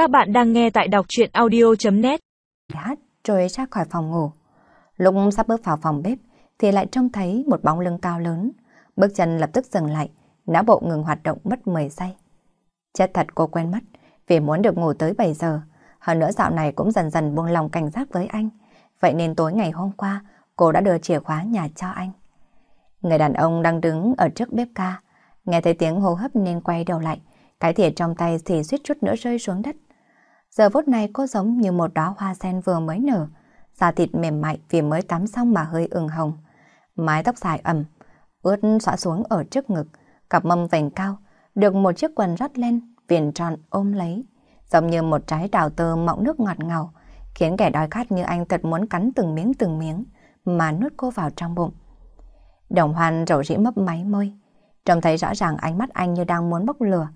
Các bạn đang nghe tại đọc chuyện audio.net Hát rồi ra khỏi phòng ngủ. Lúc sắp bước vào phòng bếp thì lại trông thấy một bóng lưng cao lớn. Bước chân lập tức dừng lại, não bộ ngừng hoạt động mất 10 giây. Chết thật cô quen mất, vì muốn được ngủ tới 7 giờ. Hơn nữa dạo này cũng dần dần buông lòng cảnh giác với anh. Vậy nên tối ngày hôm qua, cô đã đưa chìa khóa nhà cho anh. Người đàn ông đang đứng ở trước bếp ca, nghe thấy tiếng hô hấp nên quay đầu lại, cái thìa trong tay thì suýt chút nữa rơi xuống đất. Giờ phút này cô giống như một đóa hoa sen vừa mới nở, da thịt mềm mại vì mới tắm xong mà hơi ửng hồng. Mái tóc dài ẩm, ướt xõa xuống ở trước ngực, cặp mâm vành cao, được một chiếc quần rắt lên, viền tròn ôm lấy, giống như một trái đào tơ mọng nước ngọt ngào, khiến kẻ đói khát như anh thật muốn cắn từng miếng từng miếng mà nuốt cô vào trong bụng. Đồng hoan rầu rĩ mấp máy môi, trông thấy rõ ràng ánh mắt anh như đang muốn bốc lửa.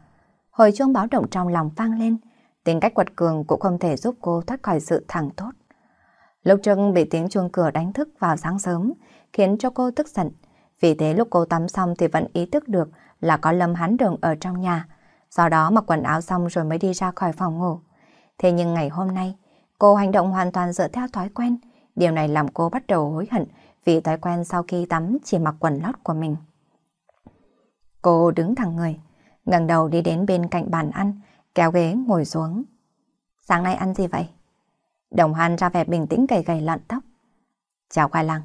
Hồi chuông báo động trong lòng vang lên, tính cách quật cường cũng không thể giúp cô thoát khỏi sự thẳng tốt. Lúc trước bị tiếng chuông cửa đánh thức vào sáng sớm, khiến cho cô tức giận. Vì thế lúc cô tắm xong thì vẫn ý thức được là có Lâm Hán Đường ở trong nhà. sau đó mặc quần áo xong rồi mới đi ra khỏi phòng ngủ. Thế nhưng ngày hôm nay, cô hành động hoàn toàn dựa theo thói quen. Điều này làm cô bắt đầu hối hận vì thói quen sau khi tắm chỉ mặc quần lót của mình. Cô đứng thẳng người, ngẩng đầu đi đến bên cạnh bàn ăn, kéo ghế ngồi xuống. Sáng nay ăn gì vậy? Đồng Hoan ra vẻ bình tĩnh gầy gầy lọn tóc. Chào khoai lang.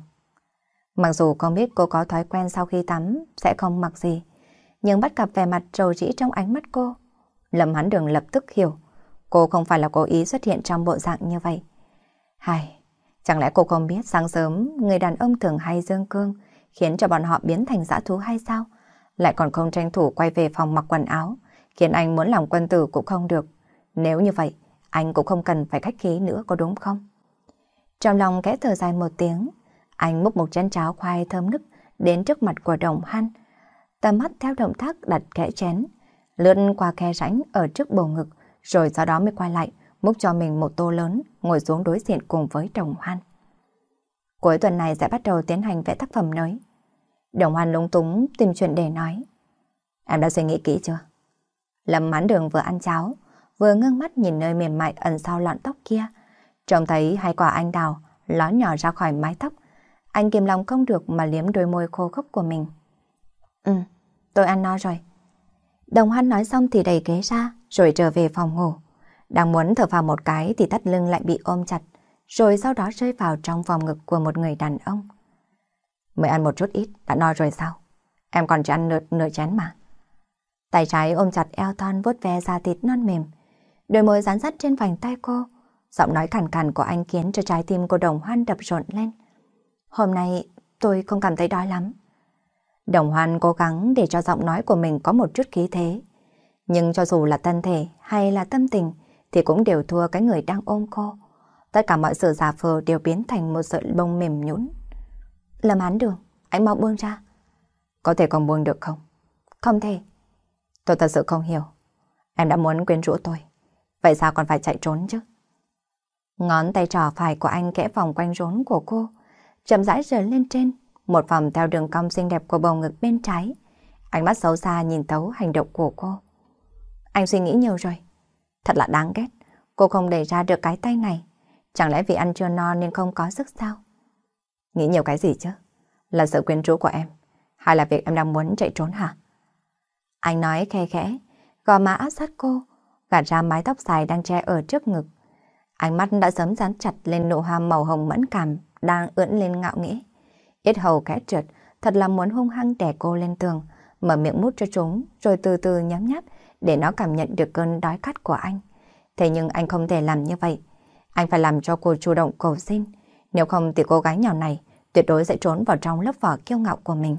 Mặc dù con biết cô có thói quen sau khi tắm sẽ không mặc gì, nhưng bắt gặp vẻ mặt trầu rĩ trong ánh mắt cô. Lâm hắn đường lập tức hiểu, cô không phải là cố ý xuất hiện trong bộ dạng như vậy. Hay, chẳng lẽ cô không biết sáng sớm người đàn ông thường hay dương cương khiến cho bọn họ biến thành dã thú hay sao? Lại còn không tranh thủ quay về phòng mặc quần áo, khiến anh muốn làm quân tử cũng không được. Nếu như vậy, anh cũng không cần phải khách khí nữa có đúng không? Trong lòng kẽ thở dài một tiếng, anh múc một chén cháo khoai thơm nức đến trước mặt của đồng han. Tầm mắt theo động tác đặt kẽ chén, lướt qua khe rãnh ở trước bầu ngực, rồi sau đó mới quay lại, múc cho mình một tô lớn, ngồi xuống đối diện cùng với đồng hoan. Cuối tuần này sẽ bắt đầu tiến hành vẽ tác phẩm mới. Đồng hoan lúng túng tìm chuyện để nói. Em đã suy nghĩ kỹ chưa? Lâm mãn đường vừa ăn cháo, vừa ngưng mắt nhìn nơi mềm mại ẩn sau lọn tóc kia. Trông thấy hai quả anh đào ló nhỏ ra khỏi mái tóc. Anh kiềm lòng không được mà liếm đôi môi khô khốc của mình. Ừ, tôi ăn no rồi. Đồng hoan nói xong thì đẩy ghế ra, rồi trở về phòng ngủ. Đang muốn thở vào một cái thì tắt lưng lại bị ôm chặt, rồi sau đó rơi vào trong vòng ngực của một người đàn ông. Mới ăn một chút ít, đã no rồi sao? Em còn chỉ ăn nửa, nửa chén mà. Tay trái ôm chặt eo thon vuốt ve da thịt non mềm. Đôi môi dán dắt trên vành tay cô. Giọng nói cằn cằn của anh khiến cho trái tim của đồng hoan đập rộn lên. Hôm nay tôi không cảm thấy đói lắm. Đồng hoan cố gắng để cho giọng nói của mình có một chút khí thế. Nhưng cho dù là thân thể hay là tâm tình thì cũng đều thua cái người đang ôm cô. Tất cả mọi sự giả vờ đều biến thành một sợi bông mềm nhũn. Lâm án đường, anh mau buông ra. Có thể còn buông được không? Không thể. Tôi thật sự không hiểu. Em đã muốn quyến rũ tôi. Vậy sao còn phải chạy trốn chứ? Ngón tay trò phải của anh kẽ vòng quanh rốn của cô, chậm rãi rời lên trên, một vòng theo đường cong xinh đẹp của bầu ngực bên trái. Ánh mắt xấu xa nhìn thấu hành động của cô. Anh suy nghĩ nhiều rồi. Thật là đáng ghét. Cô không đẩy ra được cái tay này. Chẳng lẽ vì ăn chưa no nên không có sức sao? Nghĩ nhiều cái gì chứ? Là sự quyến rũ của em? Hay là việc em đang muốn chạy trốn hả? Anh nói khe khẽ, gò má áp sát cô, gạt ra mái tóc dài đang che ở trước ngực. Ánh mắt đã sớm dán chặt lên nụ hoa màu hồng mẫn cảm đang ưỡn lên ngạo nghễ. Ít hầu kẽ trượt, thật là muốn hung hăng đè cô lên tường, mở miệng mút cho chúng, rồi từ từ nhắm nháp để nó cảm nhận được cơn đói khát của anh. Thế nhưng anh không thể làm như vậy. Anh phải làm cho cô chủ động cầu xin. Nếu không thì cô gái nhỏ này tuyệt đối sẽ trốn vào trong lớp vỏ kiêu ngạo của mình.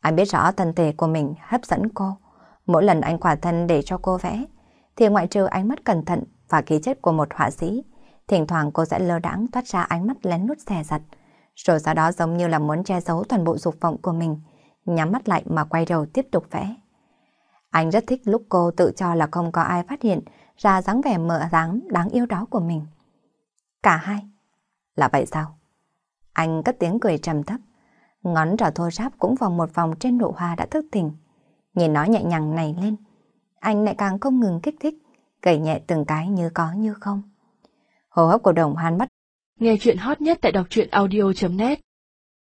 Anh biết rõ thân thể của mình hấp dẫn cô. Mỗi lần anh quả thân để cho cô vẽ, thì ngoại trừ ánh mắt cẩn thận và khí chất của một họa sĩ, thỉnh thoảng cô sẽ lơ đãng toát ra ánh mắt lén nút xè giật, rồi sau đó giống như là muốn che giấu toàn bộ dục vọng của mình, nhắm mắt lại mà quay đầu tiếp tục vẽ. Anh rất thích lúc cô tự cho là không có ai phát hiện ra dáng vẻ mờ dáng đáng yêu đó của mình. Cả hai. Là vậy sao? Anh cất tiếng cười trầm thấp. Ngón trỏ thô ráp cũng vòng một vòng trên nụ hoa đã thức tỉnh. Nhìn nó nhẹ nhàng này lên. Anh lại càng không ngừng kích thích, gầy nhẹ từng cái như có như không. Hồ hấp của đồng hoan mắt. Nghe chuyện hot nhất tại đọc truyện audio.net